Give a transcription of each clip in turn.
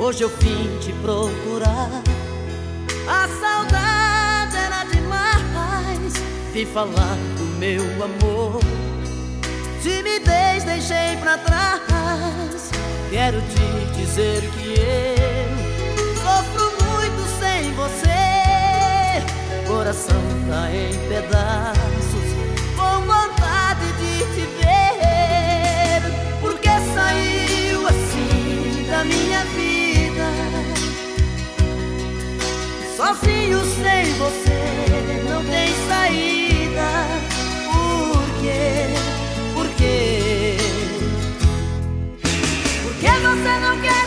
Hoje eu vim te procurar. A saudade era demais. Vim falar do meu amor. Timidez deixei pra trás. Quero te dizer que eu sofro muito sem você. Coração tá em sem você não tem saída. Por quê? Por quê? Por que você não quer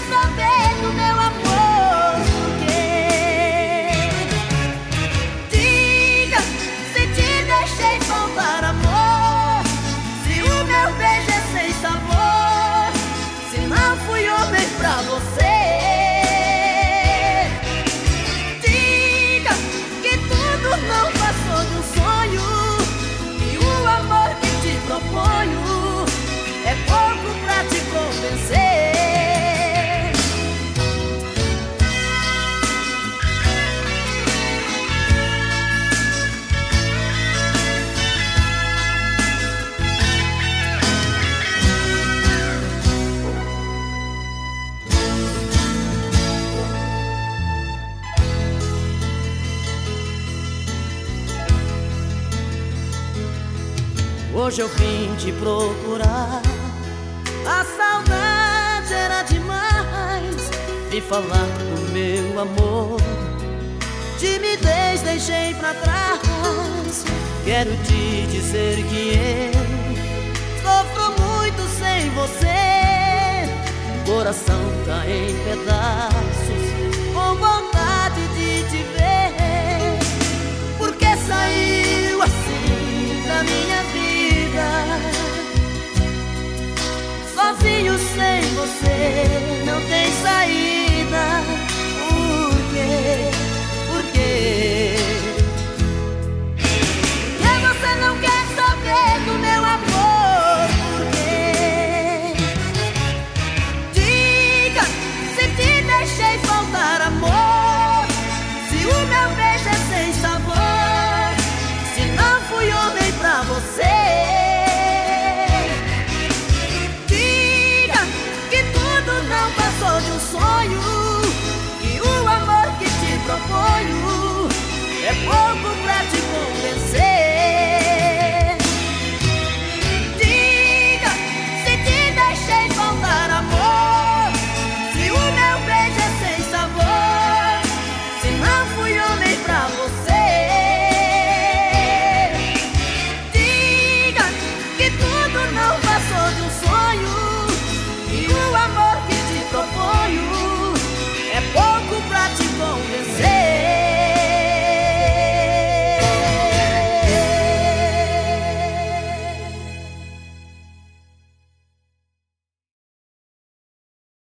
Hoje eu vim te procurar. A saudade era demais. Vim falar do meu amor. Timidez deixei pra trás. Quero te dizer que eu sofro muito sem você. Coração tá em pedaços.